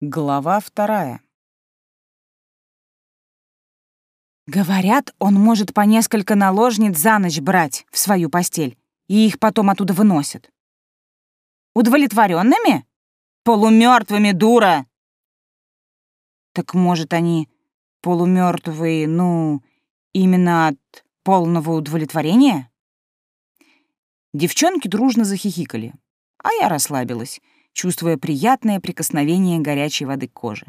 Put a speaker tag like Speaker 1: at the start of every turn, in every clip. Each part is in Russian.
Speaker 1: Глава вторая. Говорят, он может по несколько наложниц за ночь брать в свою постель, и их потом оттуда выносят. Удовлетворенными? Полумертвыми, дура! Так может, они полумертвые, ну, именно от полного удовлетворения? Девчонки дружно захихикали, а я расслабилась — чувствуя приятное прикосновение горячей воды к коже.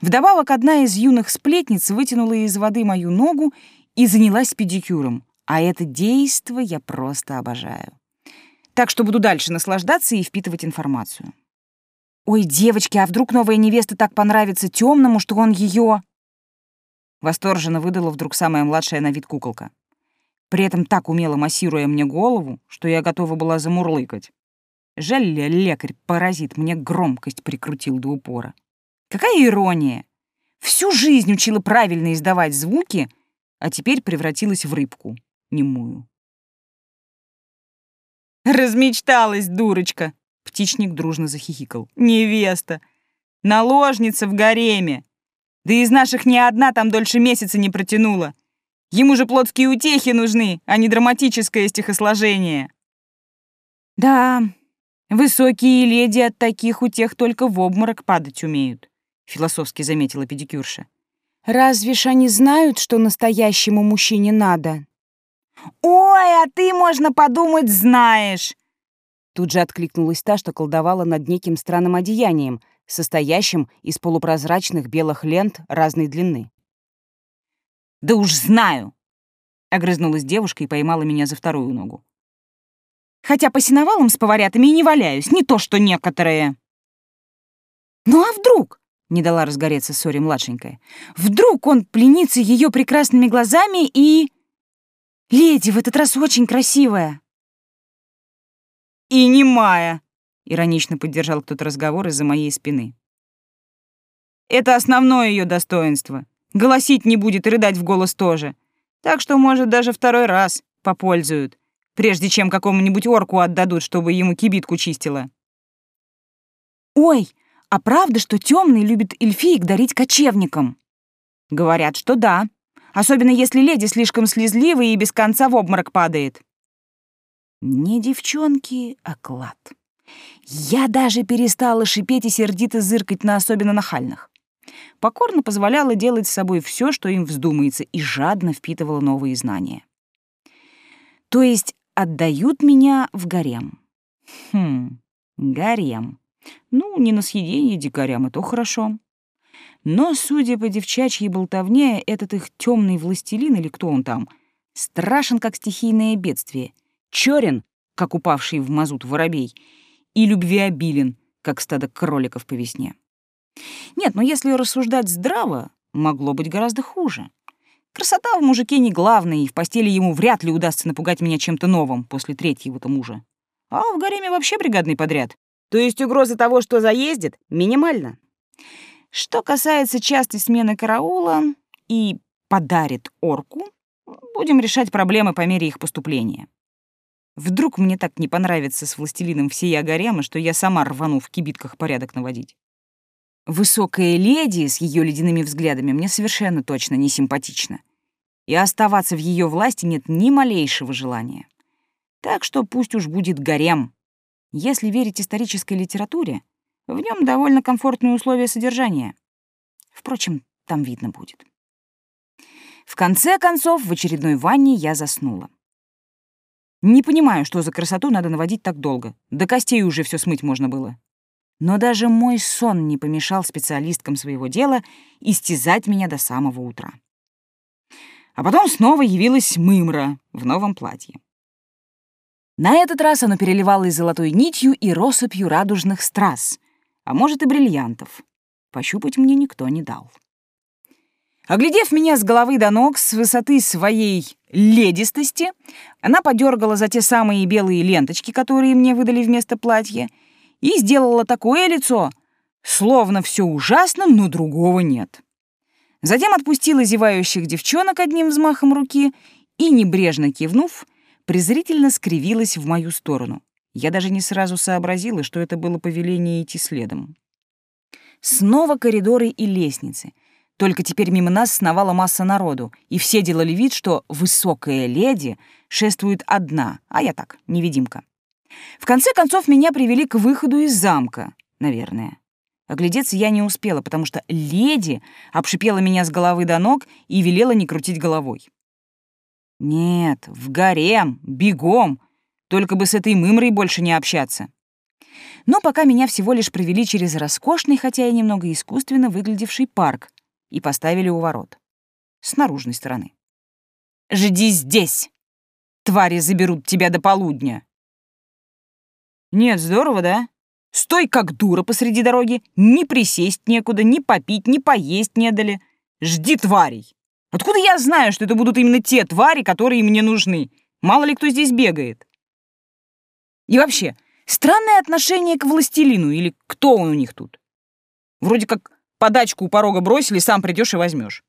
Speaker 1: Вдобавок, одна из юных сплетниц вытянула из воды мою ногу и занялась педикюром, а это действо я просто обожаю. Так что буду дальше наслаждаться и впитывать информацию. «Ой, девочки, а вдруг новая невеста так понравится темному, что он ее...» Восторженно выдала вдруг самая младшая на вид куколка. При этом так умело массируя мне голову, что я готова была замурлыкать. Жаль лекарь-паразит мне громкость прикрутил до упора. Какая ирония! Всю жизнь учила правильно издавать звуки, а теперь превратилась в рыбку немую. «Размечталась, дурочка!» — птичник дружно захихикал. «Невеста! Наложница в гареме! Да из наших ни одна там дольше месяца не протянула! Ему же плотские утехи нужны, а не драматическое стихосложение!» «Да, Высокие леди от таких у тех только в обморок падать умеют, философски заметила педикюрша. Разве ж они знают, что настоящему мужчине надо? Ой, а ты, можно подумать, знаешь. Тут же откликнулась та, что колдовала над неким странным одеянием, состоящим из полупрозрачных белых лент разной длины. «Да уж знаю!» — огрызнулась девушка и поймала меня за вторую ногу. Хотя по сеновалам с поварятами и не валяюсь, не то что некоторые. Ну а вдруг, не дала разгореться ссоре младшенькая, вдруг он пленится ее прекрасными глазами и... Леди в этот раз очень красивая. И не Майя, иронично поддержал кто-то разговор из-за моей спины. Это основное ее достоинство. Голосить не будет и рыдать в голос тоже. Так что, может, даже второй раз попользуют прежде чем какому-нибудь орку отдадут, чтобы ему кибитку чистила. Ой, а правда, что темный любит эльфиек дарить кочевникам? Говорят, что да, особенно если леди слишком слезливая и без конца в обморок падает. Не девчонки, а клад. Я даже перестала шипеть и сердито зыркать на особенно нахальных. Покорно позволяла делать с собой все, что им вздумается, и жадно впитывала новые знания. То есть отдают меня в гарем. Хм, гарем. Ну, не на съедение дикарям, и то хорошо. Но, судя по девчачьей болтовне, этот их темный властелин или кто он там, страшен, как стихийное бедствие, черен, как упавший в мазут воробей, и любвеобилен, как стадо кроликов по весне. Нет, но если рассуждать здраво, могло быть гораздо хуже. Красота в мужике не главная, и в постели ему вряд ли удастся напугать меня чем-то новым после третьего-то мужа. А в гареме вообще бригадный подряд. То есть угроза того, что заездит, минимальна. Что касается частой смены караула и подарит орку, будем решать проблемы по мере их поступления. Вдруг мне так не понравится с властелином всея гарема, что я сама рвану в кибитках порядок наводить. Высокая леди с ее ледяными взглядами мне совершенно точно не симпатична. И оставаться в ее власти нет ни малейшего желания. Так что пусть уж будет гарем. Если верить исторической литературе, в нем довольно комфортные условия содержания. Впрочем, там видно будет. В конце концов, в очередной ванне я заснула. Не понимаю, что за красоту надо наводить так долго. До костей уже все смыть можно было. Но даже мой сон не помешал специалисткам своего дела истязать меня до самого утра. А потом снова явилась Мымра в новом платье. На этот раз оно переливалось золотой нитью и россыпью радужных страз, а может и бриллиантов. Пощупать мне никто не дал. Оглядев меня с головы до ног с высоты своей ледистости, она подергала за те самые белые ленточки, которые мне выдали вместо платья, и сделала такое лицо, словно все ужасно, но другого нет. Затем отпустила зевающих девчонок одним взмахом руки и, небрежно кивнув, презрительно скривилась в мою сторону. Я даже не сразу сообразила, что это было повеление идти следом. Снова коридоры и лестницы. Только теперь мимо нас сновала масса народу, и все делали вид, что высокая леди шествует одна, а я так, невидимка. В конце концов, меня привели к выходу из замка, наверное. Оглядеться я не успела, потому что леди обшипела меня с головы до ног и велела не крутить головой. Нет, в гарем, бегом, только бы с этой мымрой больше не общаться. Но пока меня всего лишь провели через роскошный, хотя и немного искусственно выглядевший парк и поставили у ворот. С наружной стороны. «Жди здесь! Твари заберут тебя до полудня!» «Нет, здорово, да?» Стой как дура посреди дороги, ни присесть некуда, ни попить, ни поесть не дали. Жди тварей. Откуда я знаю, что это будут именно те твари, которые мне нужны? Мало ли кто здесь бегает. И вообще, странное отношение к властелину, или кто он у них тут? Вроде как подачку у порога бросили, сам придешь и возьмешь.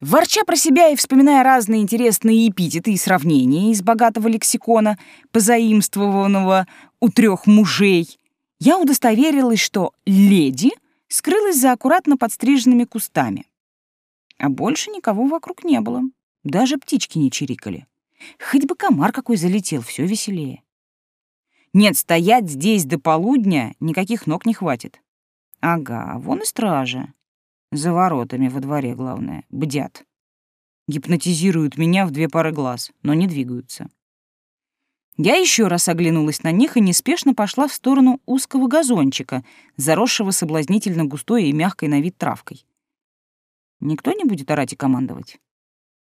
Speaker 1: Ворча про себя и вспоминая разные интересные эпитеты и сравнения из богатого лексикона, позаимствованного у трех мужей, я удостоверилась, что леди скрылась за аккуратно подстриженными кустами. А больше никого вокруг не было. Даже птички не чирикали. Хоть бы комар какой залетел, все веселее. Нет, стоять здесь до полудня никаких ног не хватит. Ага, вон и стража. За воротами во дворе, главное, бдят. Гипнотизируют меня в две пары глаз, но не двигаются. Я еще раз оглянулась на них и неспешно пошла в сторону узкого газончика, заросшего соблазнительно густой и мягкой на вид травкой. Никто не будет орать и командовать?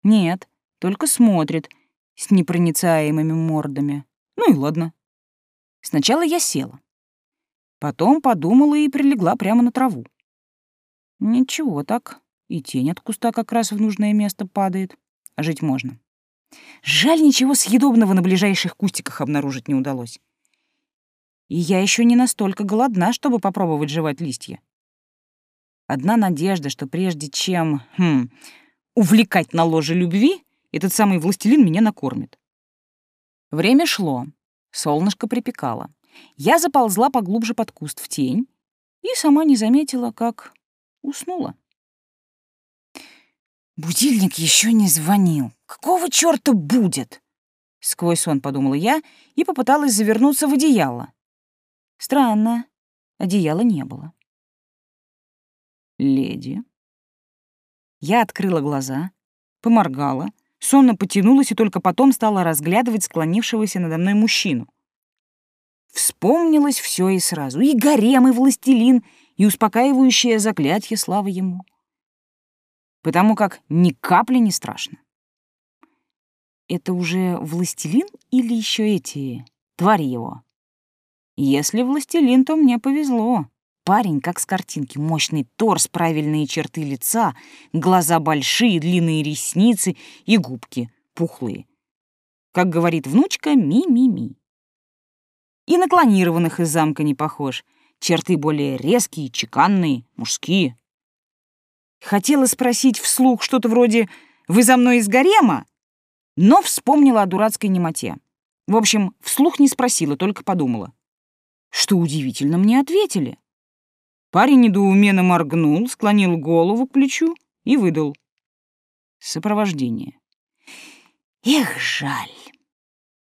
Speaker 1: Нет, только смотрит с непроницаемыми мордами. Ну и ладно. Сначала я села. Потом подумала и прилегла прямо на траву. Ничего так, и тень от куста как раз в нужное место падает. Жить можно. Жаль, ничего съедобного на ближайших кустиках обнаружить не удалось. И я еще не настолько голодна, чтобы попробовать жевать листья. Одна надежда, что прежде чем хм, увлекать на ложе любви, этот самый властелин меня накормит. Время шло, солнышко припекало. Я заползла поглубже под куст в тень и сама не заметила, как уснула. Будильник еще не звонил. Какого черта будет? Сквозь сон подумала я и попыталась завернуться в одеяло. Странно, одеяла не было. Леди. Я открыла глаза, поморгала, сонно потянулась и только потом стала разглядывать склонившегося надо мной мужчину. Вспомнилось все и сразу. И гарем, и властелин, и успокаивающее заклятие, слава ему потому как ни капли не страшно. Это уже властелин или еще эти твари его? Если властелин, то мне повезло. Парень, как с картинки, мощный торс, правильные черты лица, глаза большие, длинные ресницы и губки пухлые. Как говорит внучка, ми-ми-ми. И на клонированных из замка не похож. Черты более резкие, чеканные, мужские. Хотела спросить вслух что-то вроде «Вы за мной из гарема?» но вспомнила о дурацкой немоте. В общем, вслух не спросила, только подумала. Что удивительно, мне ответили. Парень недоуменно моргнул, склонил голову к плечу и выдал. Сопровождение. Эх, жаль.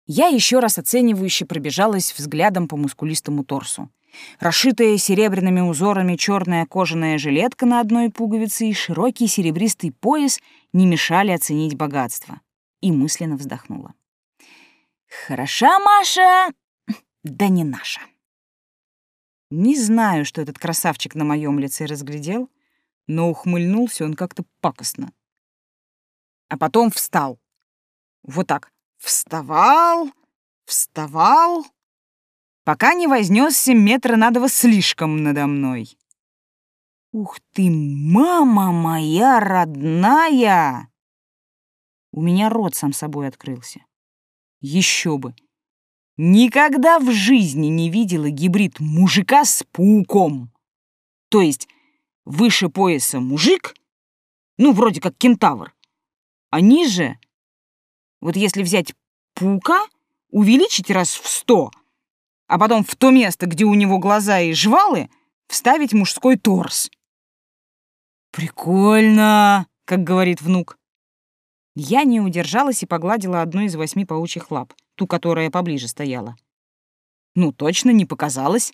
Speaker 1: Я еще раз оценивающе пробежалась взглядом по мускулистому торсу. Расшитая серебряными узорами черная кожаная жилетка на одной пуговице и широкий серебристый пояс не мешали оценить богатство. И мысленно вздохнула. «Хороша Маша, да не наша». Не знаю, что этот красавчик на моем лице разглядел, но ухмыльнулся он как-то пакостно. А потом встал. Вот так. Вставал, вставал, пока не вознесся метра на два слишком надо мной. «Ух ты, мама моя родная!» У меня рот сам собой открылся. Еще бы! Никогда в жизни не видела гибрид мужика с пауком. То есть выше пояса мужик, ну, вроде как кентавр, а ниже, вот если взять паука, увеличить раз в сто — а потом в то место, где у него глаза и жвалы, вставить мужской торс. «Прикольно!» — как говорит внук. Я не удержалась и погладила одну из восьми паучьих лап, ту, которая поближе стояла. Ну, точно не показалось.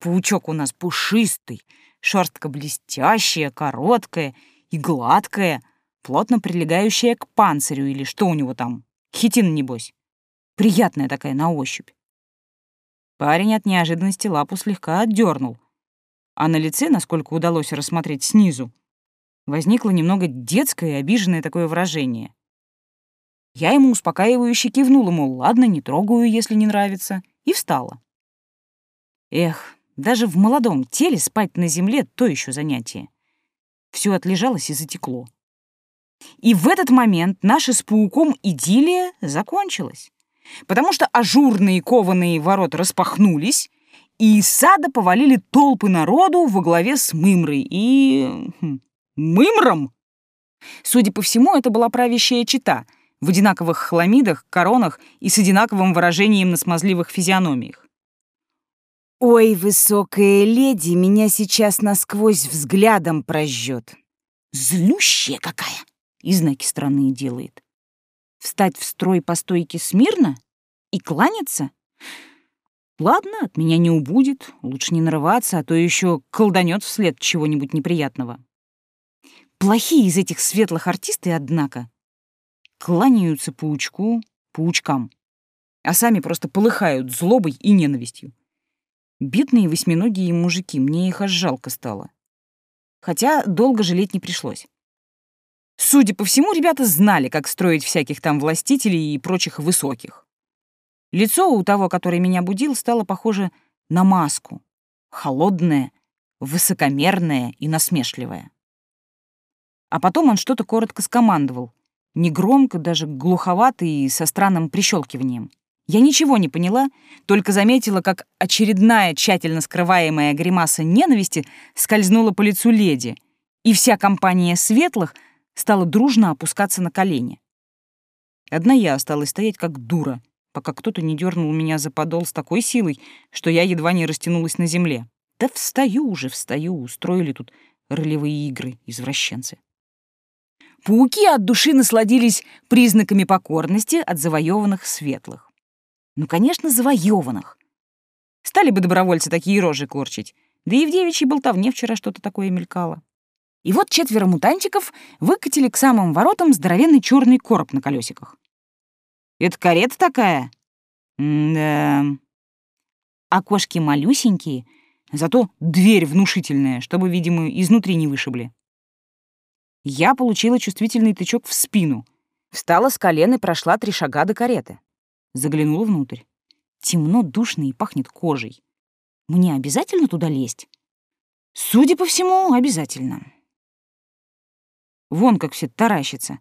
Speaker 1: Паучок у нас пушистый, шерстка блестящая, короткая и гладкая, плотно прилегающая к панцирю или что у него там, хитин, небось. Приятная такая на ощупь. Парень от неожиданности лапу слегка отдернул, а на лице, насколько удалось рассмотреть снизу, возникло немного детское и обиженное такое выражение. Я ему успокаивающе кивнула, мол, ладно, не трогаю, если не нравится, и встала. Эх, даже в молодом теле спать на земле — то еще занятие. Все отлежалось и затекло. И в этот момент наша с пауком идиллия закончилась, потому что ажурные кованые ворота распахнулись, и из сада повалили толпы народу во главе с Мымрой и... Хм, Мымром? Судя по всему, это была правящая чита в одинаковых хламидах, коронах и с одинаковым выражением на смазливых физиономиях.
Speaker 2: «Ой, высокая леди меня сейчас насквозь взглядом прожжет.
Speaker 1: Злющая какая!» И знаки странные делает. Встать в строй по стойке смирно и кланяться? Ладно, от меня не убудет, лучше не нарываться, а то еще колданет вслед чего-нибудь неприятного. Плохие из этих светлых артисты, однако, кланяются паучку, паучкам, а сами просто полыхают злобой и ненавистью. Бедные восьминогие мужики, мне их аж жалко стало. Хотя долго жалеть не пришлось. Судя по всему, ребята знали, как строить всяких там властителей и прочих высоких. Лицо у того, который меня будил, стало похоже на маску. Холодное, высокомерное и насмешливое. А потом он что-то коротко скомандовал. Негромко, даже глуховато и со странным прищелкиванием. Я ничего не поняла, только заметила, как очередная тщательно скрываемая гримаса ненависти скользнула по лицу леди, и вся компания светлых стала дружно опускаться на колени. Одна я осталась стоять как дура, пока кто-то не дернул меня за подол с такой силой, что я едва не растянулась на земле. Да встаю уже, встаю, устроили тут ролевые игры, извращенцы. Пауки от души насладились признаками покорности от завоеванных светлых. Ну, конечно, завоеванных. Стали бы добровольцы такие рожи корчить. Да и в девичьей болтовне вчера что-то такое мелькало. И вот четверо мутантиков выкатили к самым воротам здоровенный черный короб на колесиках. «Это карета такая?» «Да...» Окошки малюсенькие, зато дверь внушительная, чтобы, видимо, изнутри не вышибли. Я получила чувствительный тычок в спину. Встала с колен и прошла три шага до кареты. Заглянула внутрь. Темно, душно и пахнет кожей. Мне обязательно туда лезть? Судя по всему, обязательно. Вон как все таращится.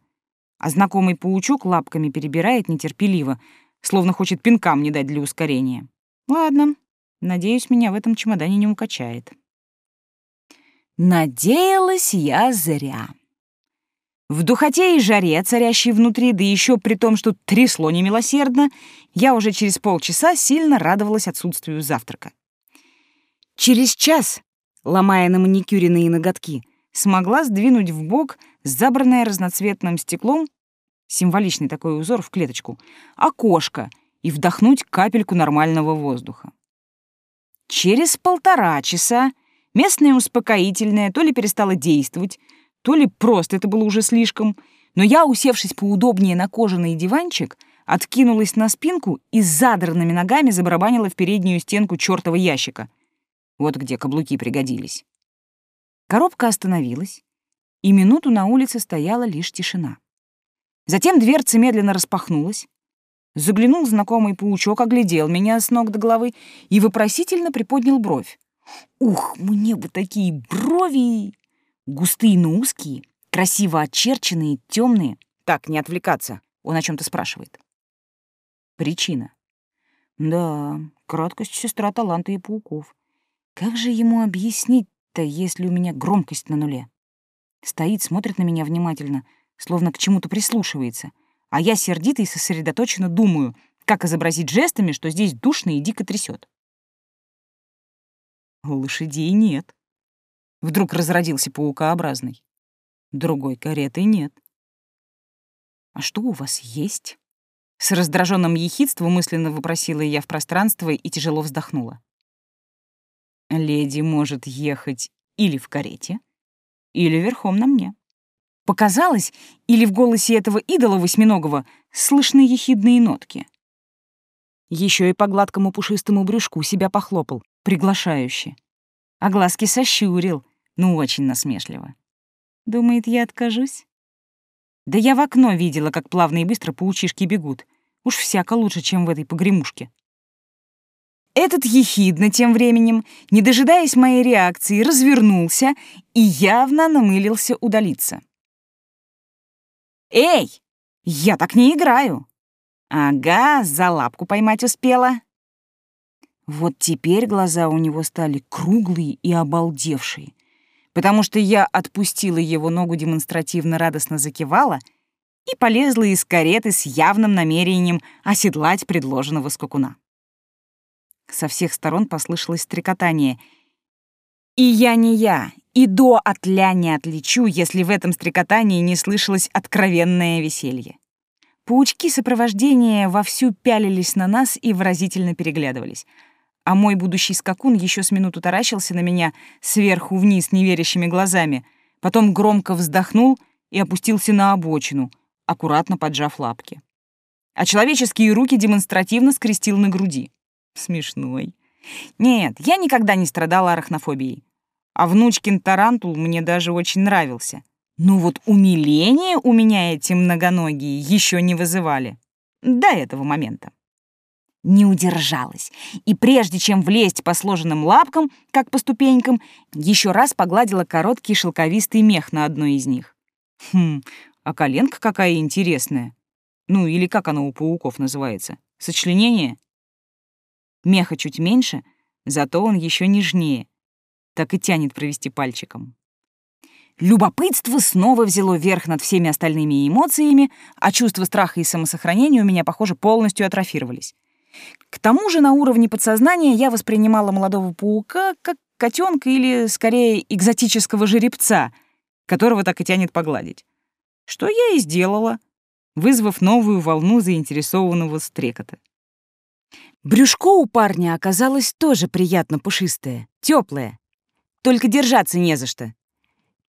Speaker 1: А знакомый паучок лапками перебирает нетерпеливо, словно хочет пинкам не дать для ускорения. Ладно, надеюсь, меня в этом чемодане не укачает. Надеялась я зря. В духоте и жаре, царящей внутри, да еще при том, что трясло немилосердно, я уже через полчаса сильно радовалась отсутствию завтрака. Через час, ломая на маникюренные ноготки, смогла сдвинуть в бок забранное разноцветным стеклом, символичный такой узор в клеточку, окошко и вдохнуть капельку нормального воздуха. Через полтора часа местное успокоительное то ли перестало действовать, то ли просто это было уже слишком, но я, усевшись поудобнее на кожаный диванчик, откинулась на спинку и задранными ногами забарабанила в переднюю стенку чёртова ящика. Вот где каблуки пригодились. Коробка остановилась, и минуту на улице стояла лишь тишина. Затем дверца медленно распахнулась. Заглянул знакомый паучок, оглядел меня с ног до головы и вопросительно приподнял бровь. «Ух, мне бы такие брови!» Густые, но узкие, красиво очерченные, темные. Так, не отвлекаться. Он о чем то спрашивает. Причина. Да, краткость сестра таланта и пауков. Как же ему объяснить-то, если у меня громкость на нуле? Стоит, смотрит на меня внимательно, словно к чему-то прислушивается, а я сердито и сосредоточенно думаю, как изобразить жестами, что здесь душно и дико трясет. Лошадей нет. Вдруг разродился паукообразный. Другой кареты нет. «А что у вас есть?» С раздраженным ехидством мысленно вопросила я в пространство и тяжело вздохнула. «Леди может ехать или в карете, или верхом на мне». Показалось, или в голосе этого идола восьминогого слышны ехидные нотки. Еще и по гладкому пушистому брюшку себя похлопал, приглашающе. А глазки сощурил, ну очень насмешливо. Думает, я откажусь? Да я в окно видела, как плавно и быстро паучишки бегут. Уж всяко лучше, чем в этой погремушке. Этот ехидно тем временем, не дожидаясь моей реакции, развернулся и явно намылился удалиться. «Эй, я так не играю!» «Ага, за лапку поймать успела». Вот теперь глаза у него стали круглые и обалдевшие, потому что я отпустила его ногу демонстративно радостно закивала и полезла из кареты с явным намерением оседлать предложенного скакуна. Со всех сторон послышалось стрекотание. И я не я, и до отля не отличу, если в этом стрекотании не слышалось откровенное веселье. Паучки сопровождения вовсю пялились на нас и выразительно переглядывались — а мой будущий скакун еще с минуту таращился на меня сверху вниз неверящими глазами, потом громко вздохнул и опустился на обочину, аккуратно поджав лапки. А человеческие руки демонстративно скрестил на груди. Смешной. Нет, я никогда не страдала арахнофобией. А внучкин тарантул мне даже очень нравился. Но вот умиление у меня эти многоногие еще не вызывали. До этого момента не удержалась, и прежде чем влезть по сложенным лапкам, как по ступенькам, еще раз погладила короткий шелковистый мех на одной из них. Хм, а коленка какая интересная. Ну, или как оно у пауков называется? Сочленение? Меха чуть меньше, зато он еще нежнее. Так и тянет провести пальчиком. Любопытство снова взяло верх над всеми остальными эмоциями, а чувства страха и самосохранения у меня, похоже, полностью атрофировались. К тому же на уровне подсознания я воспринимала молодого паука как котенка или, скорее, экзотического жеребца, которого так и тянет погладить. Что я и сделала, вызвав новую волну заинтересованного стрекота. Брюшко у парня оказалось тоже приятно пушистое, теплое. Только держаться не за что.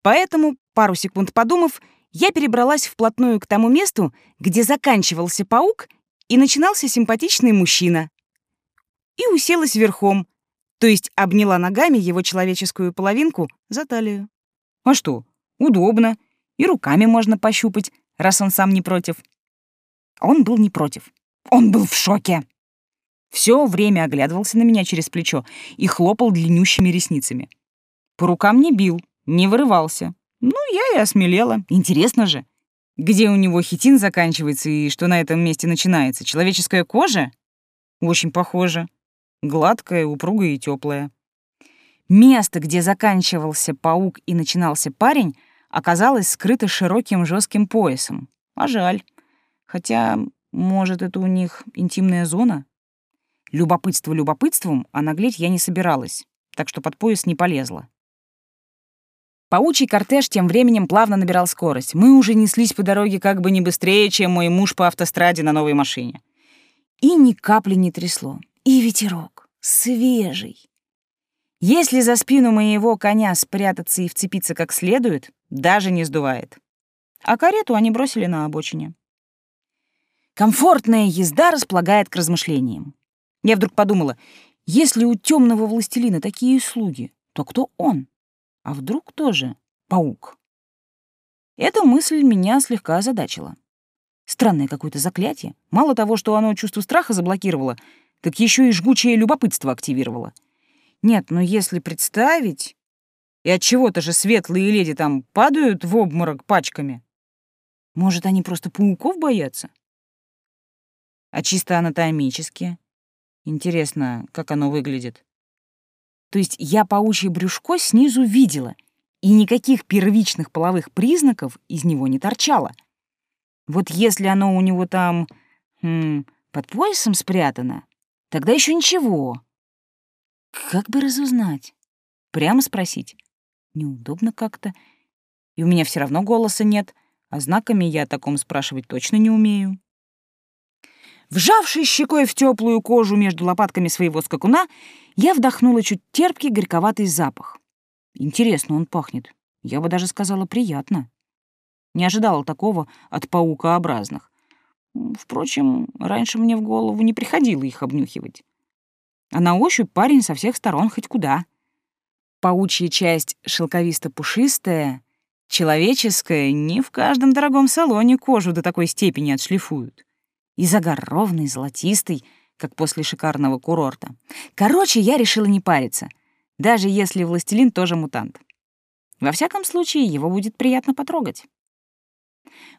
Speaker 1: Поэтому, пару секунд подумав, я перебралась вплотную к тому месту, где заканчивался паук и начинался симпатичный мужчина. И уселась верхом, то есть обняла ногами его человеческую половинку за талию. А что, удобно, и руками можно пощупать, раз он сам не против. Он был не против. Он был в шоке. Все время оглядывался на меня через плечо и хлопал длиннющими ресницами. По рукам не бил, не вырывался. Ну, я и осмелела. Интересно же. Где у него хитин заканчивается и что на этом месте начинается? Человеческая кожа? Очень похоже. Гладкая, упругая и теплая. Место, где заканчивался паук и начинался парень, оказалось скрыто широким жестким поясом. А жаль. Хотя, может, это у них интимная зона? Любопытство любопытством, а наглеть я не собиралась, так что под пояс не полезла. Паучий кортеж тем временем плавно набирал скорость. Мы уже неслись по дороге как бы не быстрее, чем мой муж по автостраде на новой машине. И ни капли не трясло. И ветерок. Свежий. Если за спину моего коня спрятаться и вцепиться как следует, даже не сдувает. А карету они бросили на обочине. Комфортная езда располагает к размышлениям. Я вдруг подумала, если у темного властелина такие слуги, то кто он? А вдруг тоже паук? Эта мысль меня слегка озадачила. Странное какое-то заклятие. Мало того, что оно чувство страха заблокировало, так еще и жгучее любопытство активировало. Нет, но если представить... И от чего-то же светлые леди там падают в обморок пачками. Может, они просто пауков боятся? А чисто анатомически? Интересно, как оно выглядит. То есть я паучье брюшко снизу видела, и никаких первичных половых признаков из него не торчало. Вот если оно у него там м, под поясом спрятано, тогда еще ничего. Как бы разузнать?
Speaker 2: Прямо спросить? Неудобно как-то. И у меня все равно голоса нет, а знаками я о таком спрашивать точно не умею. Вжавшись щекой в теплую кожу между лопатками своего скакуна, я вдохнула чуть терпкий горьковатый запах. Интересно он пахнет. Я бы даже сказала, приятно. Не ожидала такого от паукообразных. Впрочем, раньше мне в голову не приходило их обнюхивать. А на ощупь парень со всех сторон хоть куда. Паучья часть шелковисто-пушистая, человеческая, не в каждом дорогом салоне кожу до такой степени отшлифуют. И загар ровный, золотистый, как после шикарного курорта. Короче, я решила не париться, даже если властелин тоже мутант. Во всяком случае, его будет приятно потрогать.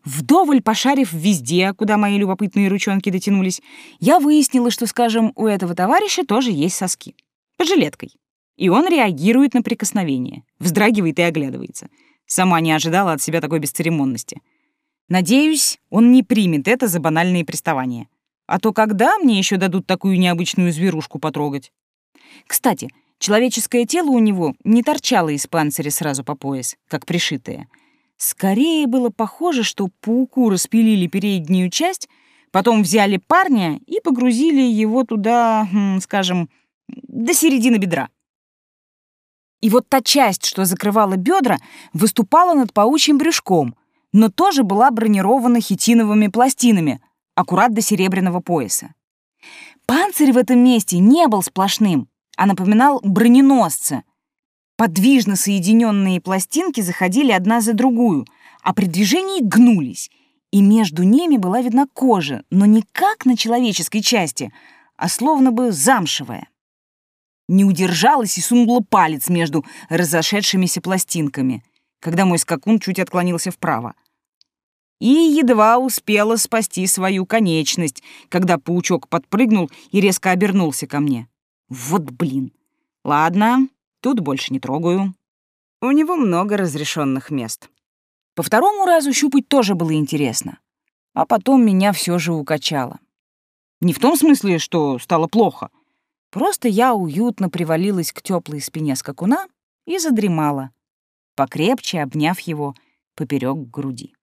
Speaker 2: Вдоволь пошарив везде, куда мои любопытные ручонки дотянулись, я выяснила, что, скажем, у этого товарища тоже есть соски. Под жилеткой. И он реагирует на прикосновение, вздрагивает и оглядывается. Сама не ожидала от себя такой бесцеремонности. Надеюсь, он не примет это за банальные приставания. А то когда мне еще дадут такую необычную зверушку потрогать? Кстати, человеческое тело у него не торчало из панциря сразу по пояс, как пришитое — Скорее было похоже, что пауку распилили переднюю часть, потом взяли парня и погрузили его туда, скажем, до середины бедра. И вот та часть, что закрывала бедра, выступала над паучьим брюшком, но тоже была бронирована хитиновыми пластинами, аккурат до серебряного пояса. Панцирь в этом месте не был сплошным, а напоминал броненосца — Подвижно соединенные пластинки заходили одна за другую, а при движении гнулись, и между ними была видна кожа, но не как на человеческой части, а словно бы замшевая. Не удержалась и сунула палец между разошедшимися пластинками, когда мой скакун чуть отклонился вправо. И едва успела спасти свою конечность, когда паучок подпрыгнул и резко обернулся ко мне. Вот блин. Ладно, Тут больше не трогаю. У него много разрешенных мест. По второму разу щупать тоже было интересно. А потом меня все же укачало. Не в том смысле, что стало плохо. Просто я уютно привалилась к теплой спине скакуна и задремала, покрепче обняв его поперек груди.